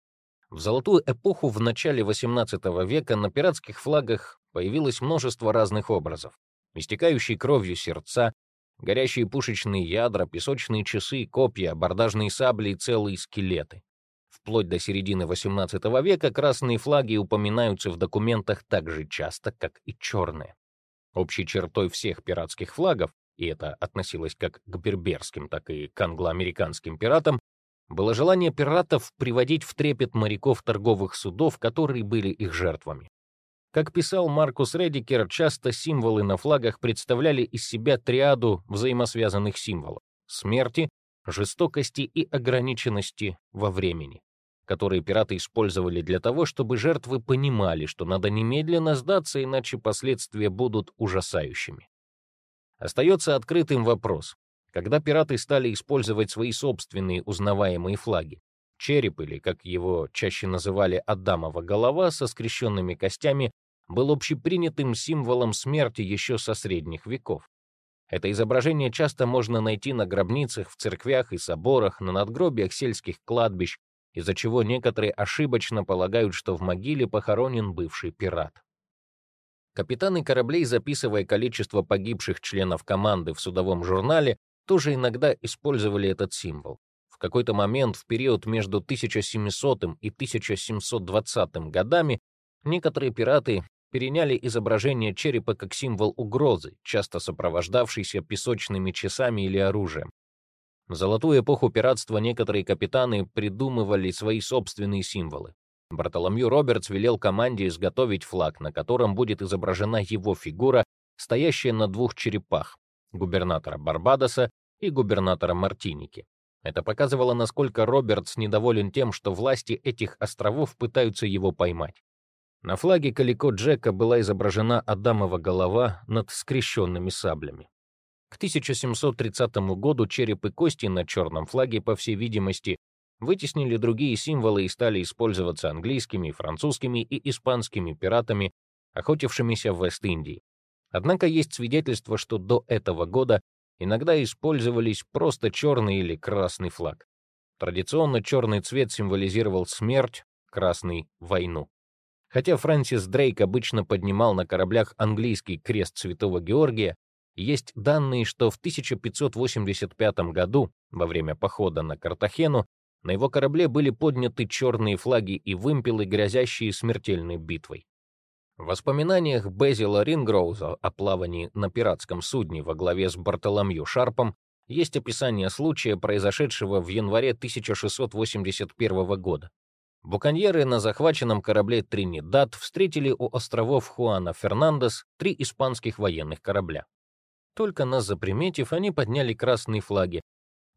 В золотую эпоху в начале XVIII века на пиратских флагах появилось множество разных образов. Истекающие кровью сердца, горящие пушечные ядра, песочные часы, копья, абордажные сабли и целые скелеты. Вплоть до середины XVIII века красные флаги упоминаются в документах так же часто, как и черные. Общей чертой всех пиратских флагов, и это относилось как к берберским, так и к англоамериканским пиратам, было желание пиратов приводить в трепет моряков торговых судов, которые были их жертвами. Как писал Маркус Редикер, часто символы на флагах представляли из себя триаду взаимосвязанных символов — смерти, жестокости и ограниченности во времени которые пираты использовали для того, чтобы жертвы понимали, что надо немедленно сдаться, иначе последствия будут ужасающими. Остается открытым вопрос, когда пираты стали использовать свои собственные узнаваемые флаги. Череп, или, как его чаще называли, Адамова голова со скрещенными костями, был общепринятым символом смерти еще со средних веков. Это изображение часто можно найти на гробницах в церквях и соборах, на надгробиях сельских кладбищ, из-за чего некоторые ошибочно полагают, что в могиле похоронен бывший пират. Капитаны кораблей, записывая количество погибших членов команды в судовом журнале, тоже иногда использовали этот символ. В какой-то момент в период между 1700 и 1720 годами некоторые пираты переняли изображение черепа как символ угрозы, часто сопровождавшийся песочными часами или оружием. В золотую эпоху пиратства некоторые капитаны придумывали свои собственные символы. Бартоломью Робертс велел команде изготовить флаг, на котором будет изображена его фигура, стоящая на двух черепах — губернатора Барбадоса и губернатора Мартиники. Это показывало, насколько Робертс недоволен тем, что власти этих островов пытаются его поймать. На флаге Калико Джека была изображена Адамова голова над скрещенными саблями. К 1730 году череп и кости на черном флаге, по всей видимости, вытеснили другие символы и стали использоваться английскими, французскими и испанскими пиратами, охотившимися в Вест-Индии. Однако есть свидетельство, что до этого года иногда использовались просто черный или красный флаг. Традиционно черный цвет символизировал смерть, красный — войну. Хотя Фрэнсис Дрейк обычно поднимал на кораблях английский крест Святого Георгия, есть данные, что в 1585 году, во время похода на Картахену, на его корабле были подняты черные флаги и вымпелы, грозящие смертельной битвой. В воспоминаниях Безила Рингроуза о плавании на пиратском судне во главе с Бартоломью Шарпом есть описание случая, произошедшего в январе 1681 года. Буконьеры на захваченном корабле Тринидад встретили у островов Хуана Фернандес три испанских военных корабля. Только нас заприметив, они подняли красные флаги.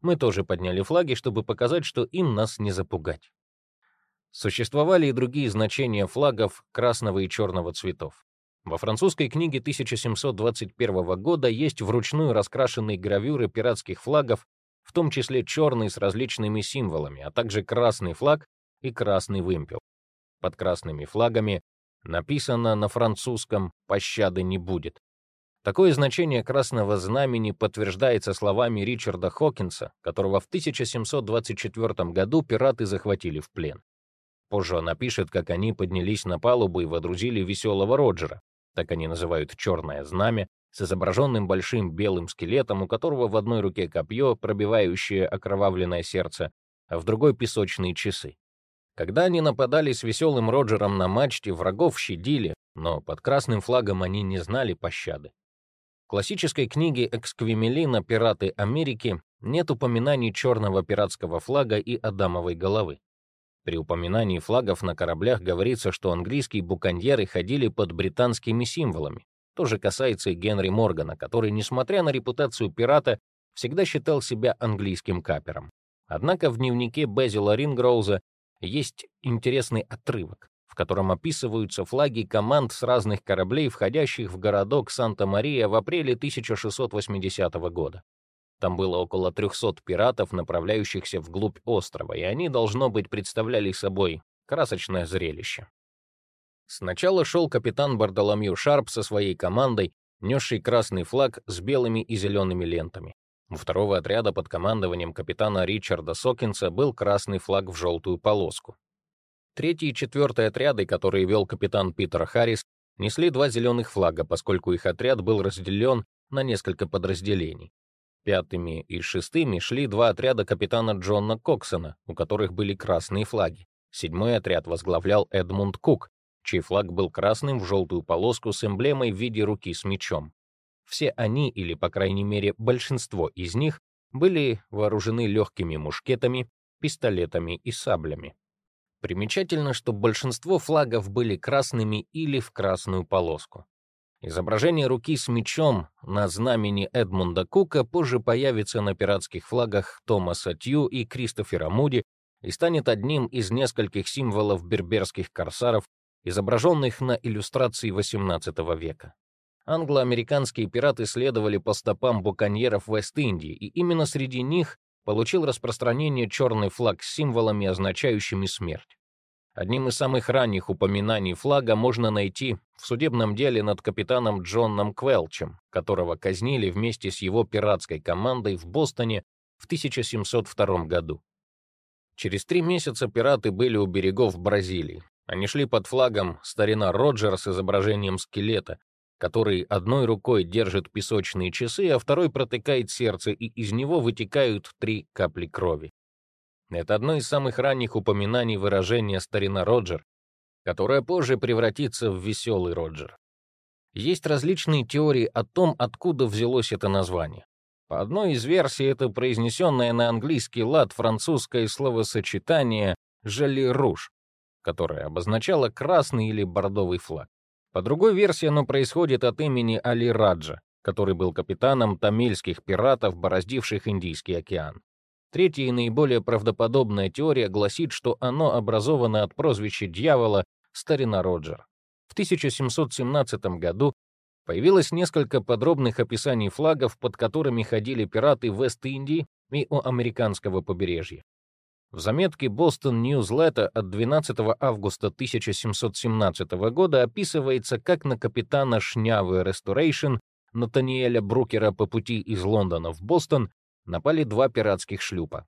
Мы тоже подняли флаги, чтобы показать, что им нас не запугать. Существовали и другие значения флагов красного и черного цветов. Во французской книге 1721 года есть вручную раскрашенные гравюры пиратских флагов, в том числе черный с различными символами, а также красный флаг и красный вымпел. Под красными флагами написано на французском «пощады не будет». Такое значение красного знамени подтверждается словами Ричарда Хокинса, которого в 1724 году пираты захватили в плен. Позже он напишет, как они поднялись на палубу и водрузили веселого Роджера, так они называют черное знамя, с изображенным большим белым скелетом, у которого в одной руке копье, пробивающее окровавленное сердце, а в другой — песочные часы. Когда они нападали с веселым Роджером на мачте, врагов щадили, но под красным флагом они не знали пощады. В классической книге Эксквимелина «Пираты Америки» нет упоминаний черного пиратского флага и Адамовой головы. При упоминании флагов на кораблях говорится, что английские буконьеры ходили под британскими символами. То же касается и Генри Моргана, который, несмотря на репутацию пирата, всегда считал себя английским капером. Однако в дневнике Безила Рингроуза есть интересный отрывок, в котором описываются флаги команд с разных кораблей, входящих в городок Санта-Мария в апреле 1680 года. Там было около 300 пиратов, направляющихся вглубь острова, и они, должно быть, представляли собой красочное зрелище. Сначала шел капитан Бардоломью Шарп со своей командой, несший красный флаг с белыми и зелеными лентами. У второго отряда под командованием капитана Ричарда Сокинса был красный флаг в желтую полоску. Третий и четвертый отряды, которые вел капитан Питер Харрис, несли два зеленых флага, поскольку их отряд был разделен на несколько подразделений. Пятыми и шестыми шли два отряда капитана Джона Коксона, у которых были красные флаги. Седьмой отряд возглавлял Эдмунд Кук, чей флаг был красным в желтую полоску с эмблемой в виде руки с мечом. Все они, или, по крайней мере, большинство из них, были вооружены легкими мушкетами, пистолетами и саблями. Примечательно, что большинство флагов были красными или в красную полоску. Изображение руки с мечом на знамени Эдмунда Кука позже появится на пиратских флагах Томаса Тью и Кристофера Муди и станет одним из нескольких символов берберских корсаров, изображенных на иллюстрации XVIII века англо-американские пираты следовали по стопам буконьеров Вест-Индии, и именно среди них получил распространение черный флаг с символами, означающими смерть. Одним из самых ранних упоминаний флага можно найти в судебном деле над капитаном Джоном Квелчем, которого казнили вместе с его пиратской командой в Бостоне в 1702 году. Через три месяца пираты были у берегов Бразилии. Они шли под флагом «Старина Роджер» с изображением скелета, который одной рукой держит песочные часы, а второй протыкает сердце, и из него вытекают три капли крови. Это одно из самых ранних упоминаний выражения «старина Роджер», которое позже превратится в «веселый Роджер». Есть различные теории о том, откуда взялось это название. По одной из версий, это произнесенное на английский лад французское словосочетание «жали руж», которое обозначало красный или бордовый флаг. По другой версии, оно происходит от имени Али Раджа, который был капитаном тамильских пиратов, бороздивших Индийский океан. Третья и наиболее правдоподобная теория гласит, что оно образовано от прозвища дьявола Старина Роджер. В 1717 году появилось несколько подробных описаний флагов, под которыми ходили пираты Вест-Индии и у американского побережья. В заметке Boston Newsletter от 12 августа 1717 года описывается, как на капитана шнявы Restoration Натаниэля Брукера по пути из Лондона в Бостон напали два пиратских шлюпа.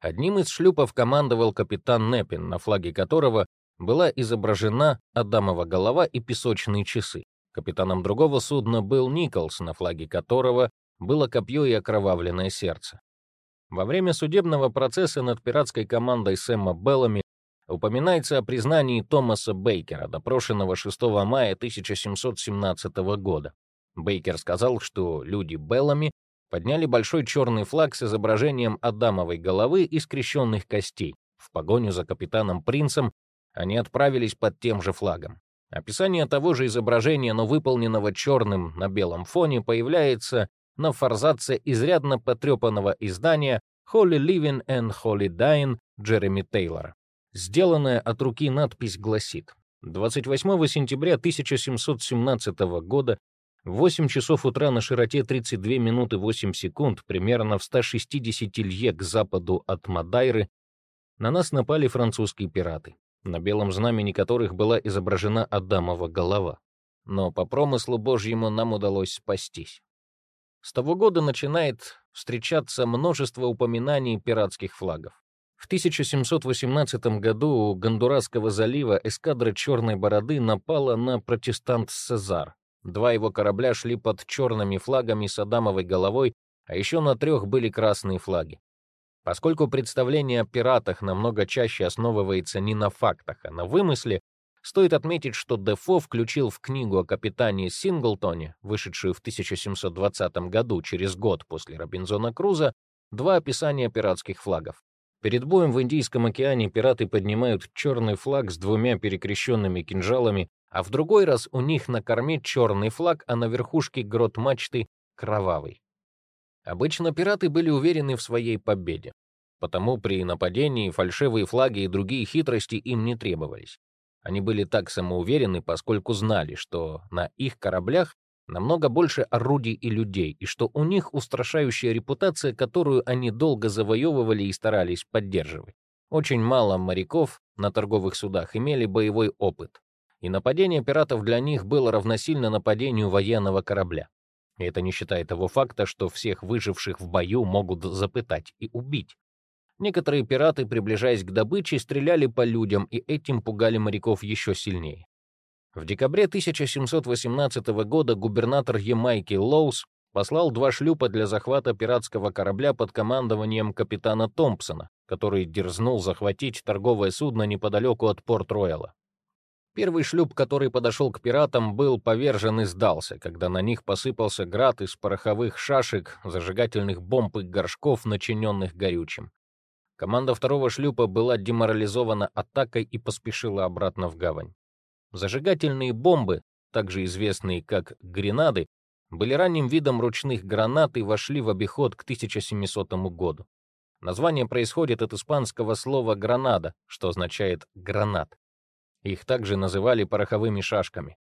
Одним из шлюпов командовал капитан Неппин, на флаге которого была изображена Адамова голова и песочные часы. Капитаном другого судна был Николс, на флаге которого было копье и окровавленное сердце. Во время судебного процесса над пиратской командой Сэма Беллами упоминается о признании Томаса Бейкера, допрошенного 6 мая 1717 года. Бейкер сказал, что люди Беллами подняли большой черный флаг с изображением Адамовой головы и скрещенных костей. В погоню за капитаном Принцем они отправились под тем же флагом. Описание того же изображения, но выполненного черным на белом фоне, появляется на форзаце изрядно потрепанного издания «Holy Living and Holy Dying» Джереми Тейлора. Сделанная от руки надпись гласит 28 сентября 1717 года в 8 часов утра на широте 32 минуты 8 секунд, примерно в 160 лье к западу от Мадайры, на нас напали французские пираты, на белом знамени которых была изображена Адамова голова. Но по промыслу Божьему нам удалось спастись. С того года начинает встречаться множество упоминаний пиратских флагов. В 1718 году у Гондурасского залива эскадра Черной Бороды напала на протестант Сезар. Два его корабля шли под черными флагами с Адамовой головой, а еще на трех были красные флаги. Поскольку представление о пиратах намного чаще основывается не на фактах, а на вымысле, стоит отметить, что Дефо включил в книгу о капитане Синглтоне, вышедшую в 1720 году, через год после Робинзона Круза, два описания пиратских флагов. Перед боем в Индийском океане пираты поднимают черный флаг с двумя перекрещенными кинжалами, а в другой раз у них на корме черный флаг, а на верхушке грот мачты — кровавый. Обычно пираты были уверены в своей победе, потому при нападении фальшивые флаги и другие хитрости им не требовались. Они были так самоуверены, поскольку знали, что на их кораблях намного больше орудий и людей, и что у них устрашающая репутация, которую они долго завоевывали и старались поддерживать. Очень мало моряков на торговых судах имели боевой опыт, и нападение пиратов для них было равносильно нападению военного корабля. И это не считая того факта, что всех выживших в бою могут запытать и убить. Некоторые пираты, приближаясь к добыче, стреляли по людям, и этим пугали моряков еще сильнее. В декабре 1718 года губернатор Ямайки Лоус послал два шлюпа для захвата пиратского корабля под командованием капитана Томпсона, который дерзнул захватить торговое судно неподалеку от Порт-Рояла. Первый шлюп, который подошел к пиратам, был повержен и сдался, когда на них посыпался град из пороховых шашек, зажигательных бомб и горшков, начиненных горючим. Команда второго шлюпа была деморализована атакой и поспешила обратно в гавань. Зажигательные бомбы, также известные как гренады, были ранним видом ручных гранат и вошли в обиход к 1700 году. Название происходит от испанского слова «гранада», что означает «гранат». Их также называли пороховыми шашками.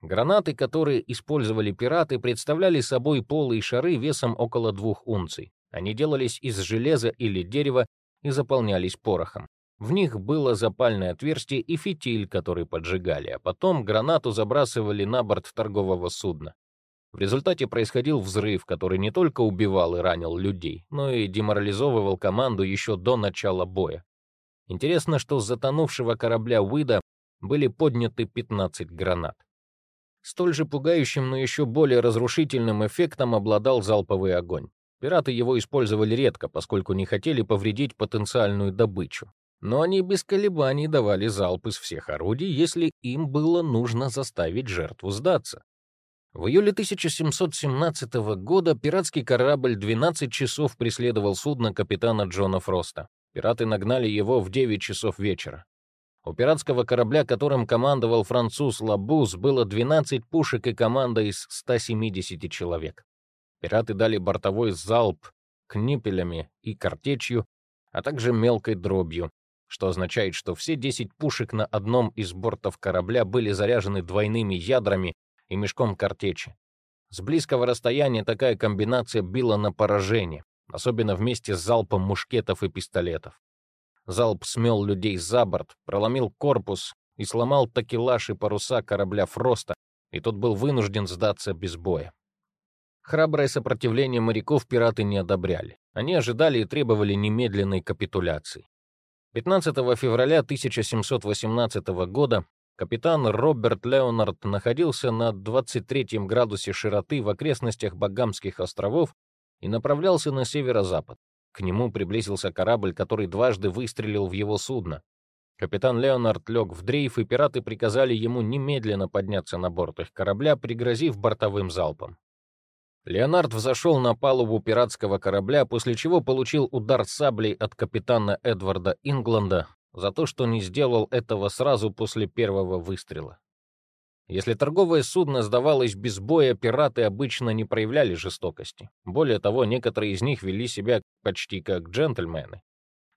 Гранаты, которые использовали пираты, представляли собой полые шары весом около двух унций. Они делались из железа или дерева и заполнялись порохом. В них было запальное отверстие и фитиль, который поджигали, а потом гранату забрасывали на борт торгового судна. В результате происходил взрыв, который не только убивал и ранил людей, но и деморализовывал команду еще до начала боя. Интересно, что с затонувшего корабля Уида были подняты 15 гранат. Столь же пугающим, но еще более разрушительным эффектом обладал залповый огонь. Пираты его использовали редко, поскольку не хотели повредить потенциальную добычу. Но они без колебаний давали залп из всех орудий, если им было нужно заставить жертву сдаться. В июле 1717 года пиратский корабль 12 часов преследовал судно капитана Джона Фроста. Пираты нагнали его в 9 часов вечера. У пиратского корабля, которым командовал француз Лабуз, было 12 пушек и команда из 170 человек. Пираты дали бортовой залп книпелями и картечью, а также мелкой дробью, что означает, что все 10 пушек на одном из бортов корабля были заряжены двойными ядрами и мешком картечи. С близкого расстояния такая комбинация била на поражение, особенно вместе с залпом мушкетов и пистолетов. Залп смел людей за борт, проломил корпус и сломал такелаж и паруса корабля Фроста, и тот был вынужден сдаться без боя. Храброе сопротивление моряков пираты не одобряли. Они ожидали и требовали немедленной капитуляции. 15 февраля 1718 года капитан Роберт Леонард находился на 23 градусе широты в окрестностях Багамских островов и направлялся на северо-запад. К нему приблизился корабль, который дважды выстрелил в его судно. Капитан Леонард лег в дрейф, и пираты приказали ему немедленно подняться на борт их корабля, пригрозив бортовым залпом. Леонард взошел на палубу пиратского корабля, после чего получил удар саблей от капитана Эдварда Ингланда за то, что не сделал этого сразу после первого выстрела. Если торговое судно сдавалось без боя, пираты обычно не проявляли жестокости. Более того, некоторые из них вели себя почти как джентльмены.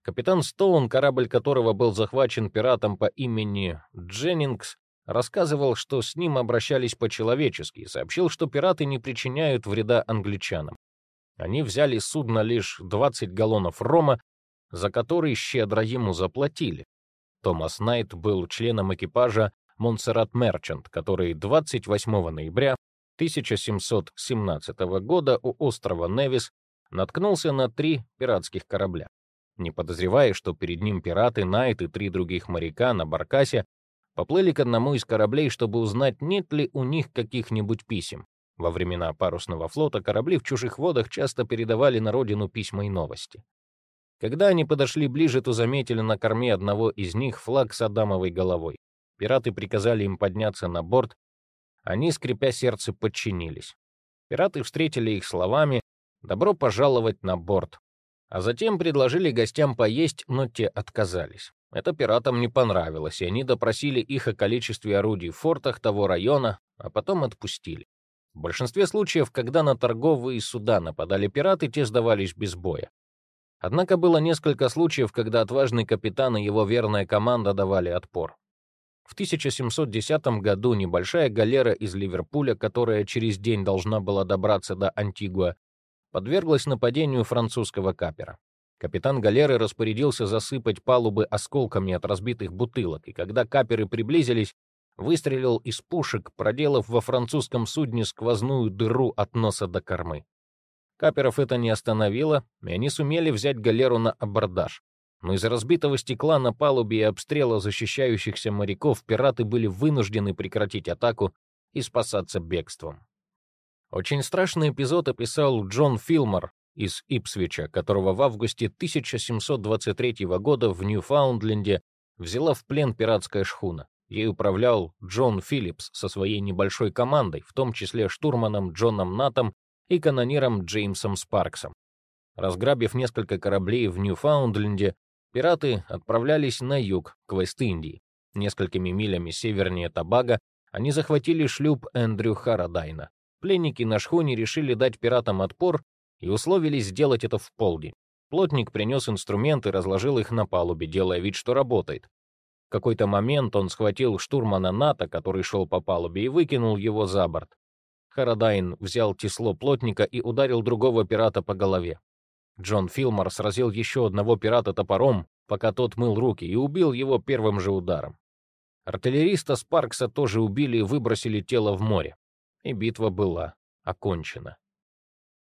Капитан Стоун, корабль которого был захвачен пиратом по имени Дженнингс, рассказывал, что с ним обращались по-человечески, и сообщил, что пираты не причиняют вреда англичанам. Они взяли судно лишь 20 галлонов рома, за который щедро ему заплатили. Томас Найт был членом экипажа Монсеррат Мерчант, который 28 ноября 1717 года у острова Невис наткнулся на три пиратских корабля. Не подозревая, что перед ним пираты, Найт и три других моряка на баркасе, поплыли к одному из кораблей, чтобы узнать, нет ли у них каких-нибудь писем. Во времена парусного флота корабли в чужих водах часто передавали на родину письма и новости. Когда они подошли ближе, то заметили на корме одного из них флаг с Адамовой головой. Пираты приказали им подняться на борт. Они, скрипя сердце, подчинились. Пираты встретили их словами «Добро пожаловать на борт», а затем предложили гостям поесть, но те отказались. Это пиратам не понравилось, и они допросили их о количестве орудий в фортах того района, а потом отпустили. В большинстве случаев, когда на торговые суда нападали пираты, те сдавались без боя. Однако было несколько случаев, когда отважный капитан и его верная команда давали отпор. В 1710 году небольшая галера из Ливерпуля, которая через день должна была добраться до Антигуа, подверглась нападению французского капера. Капитан галеры распорядился засыпать палубы осколками от разбитых бутылок, и когда каперы приблизились, выстрелил из пушек, проделав во французском судне сквозную дыру от носа до кормы. Каперов это не остановило, и они сумели взять галеру на абордаж но из-за разбитого стекла на палубе и обстрела защищающихся моряков пираты были вынуждены прекратить атаку и спасаться бегством. Очень страшный эпизод описал Джон Филмор из Ипсвича, которого в августе 1723 года в Ньюфаундленде взяла в плен пиратская шхуна. Ей управлял Джон Филлипс со своей небольшой командой, в том числе штурманом Джоном Натом и канониром Джеймсом Спарксом. Разграбив несколько кораблей в Ньюфаундленде, Пираты отправлялись на юг, к Вест-Индии. Несколькими милями севернее Табага они захватили шлюп Эндрю Харадайна. Пленники на шхуне решили дать пиратам отпор и условились сделать это в полдень. Плотник принес инструменты и разложил их на палубе, делая вид, что работает. В какой-то момент он схватил штурмана НАТО, который шел по палубе, и выкинул его за борт. Харадайн взял тесло плотника и ударил другого пирата по голове. Джон Филмор сразил еще одного пирата топором, пока тот мыл руки, и убил его первым же ударом. Артиллериста Спаркса тоже убили и выбросили тело в море. И битва была окончена.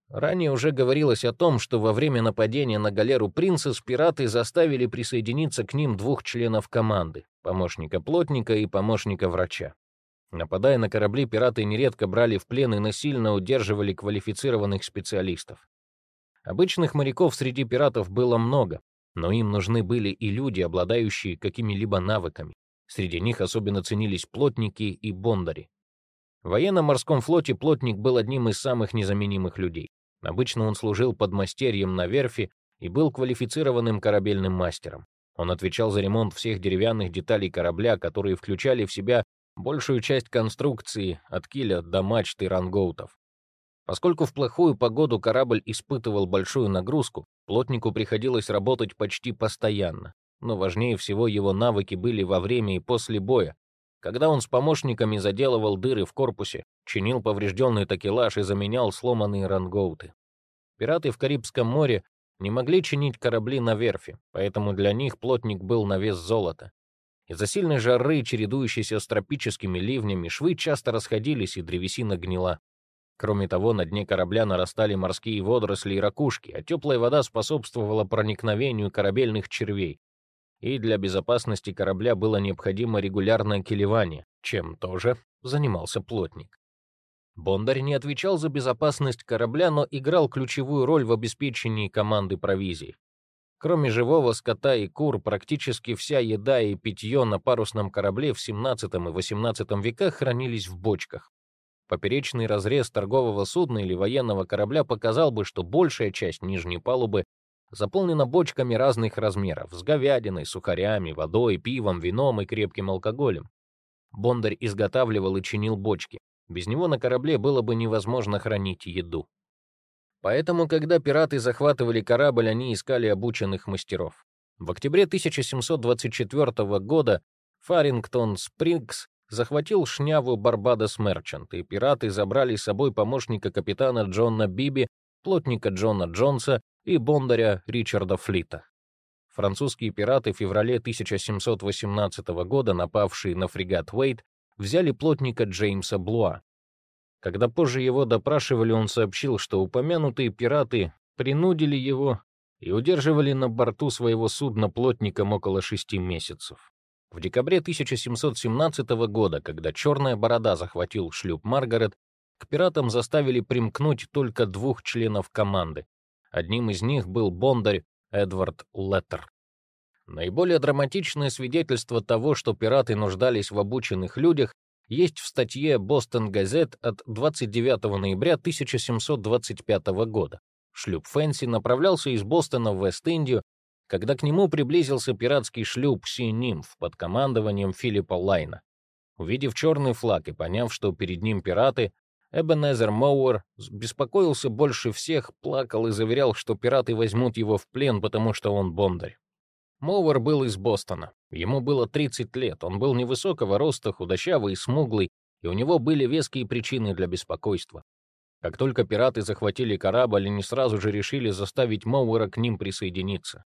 Ранее уже говорилось о том, что во время нападения на галеру «Принцесс» пираты заставили присоединиться к ним двух членов команды — помощника плотника и помощника врача. Нападая на корабли, пираты нередко брали в плен и насильно удерживали квалифицированных специалистов. Обычных моряков среди пиратов было много, но им нужны были и люди, обладающие какими-либо навыками. Среди них особенно ценились плотники и бондари. В военно-морском флоте плотник был одним из самых незаменимых людей. Обычно он служил подмастерьем на верфи и был квалифицированным корабельным мастером. Он отвечал за ремонт всех деревянных деталей корабля, которые включали в себя большую часть конструкции от киля до мачты рангоутов. Поскольку в плохую погоду корабль испытывал большую нагрузку, плотнику приходилось работать почти постоянно. Но важнее всего его навыки были во время и после боя, когда он с помощниками заделывал дыры в корпусе, чинил поврежденный такелаж и заменял сломанные рангоуты. Пираты в Карибском море не могли чинить корабли на верфи, поэтому для них плотник был на вес золота. Из-за сильной жары, чередующейся с тропическими ливнями, швы часто расходились, и древесина гнила. Кроме того, на дне корабля нарастали морские водоросли и ракушки, а теплая вода способствовала проникновению корабельных червей. И для безопасности корабля было необходимо регулярное килевание, чем тоже занимался плотник. Бондарь не отвечал за безопасность корабля, но играл ключевую роль в обеспечении команды провизии. Кроме живого скота и кур, практически вся еда и питье на парусном корабле в XVII и XVIII веках хранились в бочках. Поперечный разрез торгового судна или военного корабля показал бы, что большая часть нижней палубы заполнена бочками разных размеров, с говядиной, сухарями, водой, пивом, вином и крепким алкоголем. Бондарь изготавливал и чинил бочки. Без него на корабле было бы невозможно хранить еду. Поэтому, когда пираты захватывали корабль, они искали обученных мастеров. В октябре 1724 года Фарингтон Спрингс захватил шняву Барбадос Мерчант, и пираты забрали с собой помощника капитана Джона Биби, плотника Джона Джонса и бондаря Ричарда Флита. Французские пираты в феврале 1718 года, напавшие на фрегат Уэйт, взяли плотника Джеймса Блуа. Когда позже его допрашивали, он сообщил, что упомянутые пираты принудили его и удерживали на борту своего судна плотником около шести месяцев. В декабре 1717 года, когда Черная Борода захватил шлюп Маргарет, к пиратам заставили примкнуть только двух членов команды. Одним из них был бондарь Эдвард Леттер. Наиболее драматичное свидетельство того, что пираты нуждались в обученных людях, есть в статье «Бостон Газет» от 29 ноября 1725 года. Шлюп Фэнси направлялся из Бостона в Вест-Индию, когда к нему приблизился пиратский шлюп «Си-Нимф» под командованием Филиппа Лайна. Увидев черный флаг и поняв, что перед ним пираты, Эбенезер Моуэр беспокоился больше всех, плакал и заверял, что пираты возьмут его в плен, потому что он бондарь. Моуэр был из Бостона. Ему было 30 лет, он был невысокого роста, худощавый и смуглый, и у него были веские причины для беспокойства. Как только пираты захватили корабль, они сразу же решили заставить Моуэра к ним присоединиться.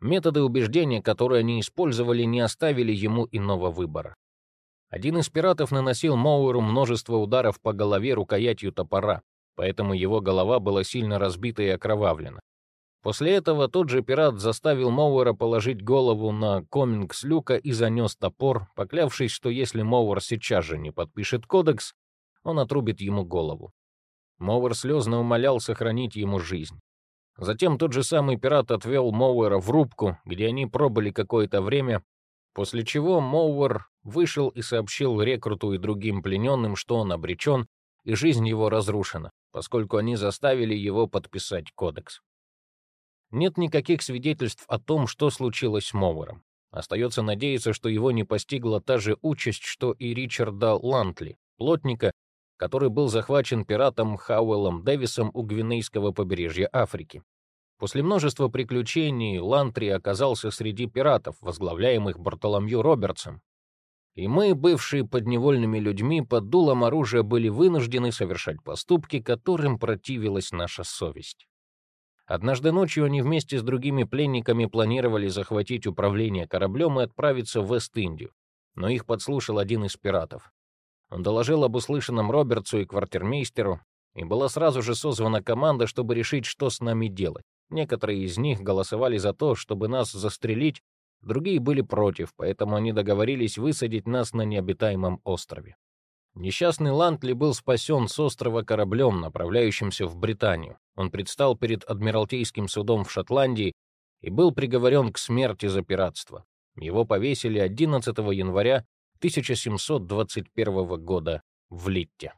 Методы убеждения, которые они использовали, не оставили ему иного выбора. Один из пиратов наносил Моуэру множество ударов по голове рукоятью топора, поэтому его голова была сильно разбита и окровавлена. После этого тот же пират заставил Моуэра положить голову на комингс люка и занес топор, поклявшись, что если Моуэр сейчас же не подпишет кодекс, он отрубит ему голову. Моуэр слезно умолял сохранить ему жизнь. Затем тот же самый пират отвел Моуэра в рубку, где они пробыли какое-то время, После чего Моуэр вышел и сообщил рекруту и другим плененным, что он обречен, и жизнь его разрушена, поскольку они заставили его подписать кодекс. Нет никаких свидетельств о том, что случилось с Моуэром. Остается надеяться, что его не постигла та же участь, что и Ричарда Лантли, плотника, который был захвачен пиратом Хауэллом Дэвисом у Гвинейского побережья Африки. После множества приключений Лантри оказался среди пиратов, возглавляемых Бартоломью Робертсом. И мы, бывшие подневольными людьми, под дулом оружия были вынуждены совершать поступки, которым противилась наша совесть. Однажды ночью они вместе с другими пленниками планировали захватить управление кораблем и отправиться в Вест-Индию, но их подслушал один из пиратов. Он доложил об услышанном Робертсу и квартирмейстеру, и была сразу же созвана команда, чтобы решить, что с нами делать. Некоторые из них голосовали за то, чтобы нас застрелить, другие были против, поэтому они договорились высадить нас на необитаемом острове. Несчастный Лантли был спасен с острова кораблем, направляющимся в Британию. Он предстал перед Адмиралтейским судом в Шотландии и был приговорен к смерти за пиратство. Его повесили 11 января 1721 года в Литте.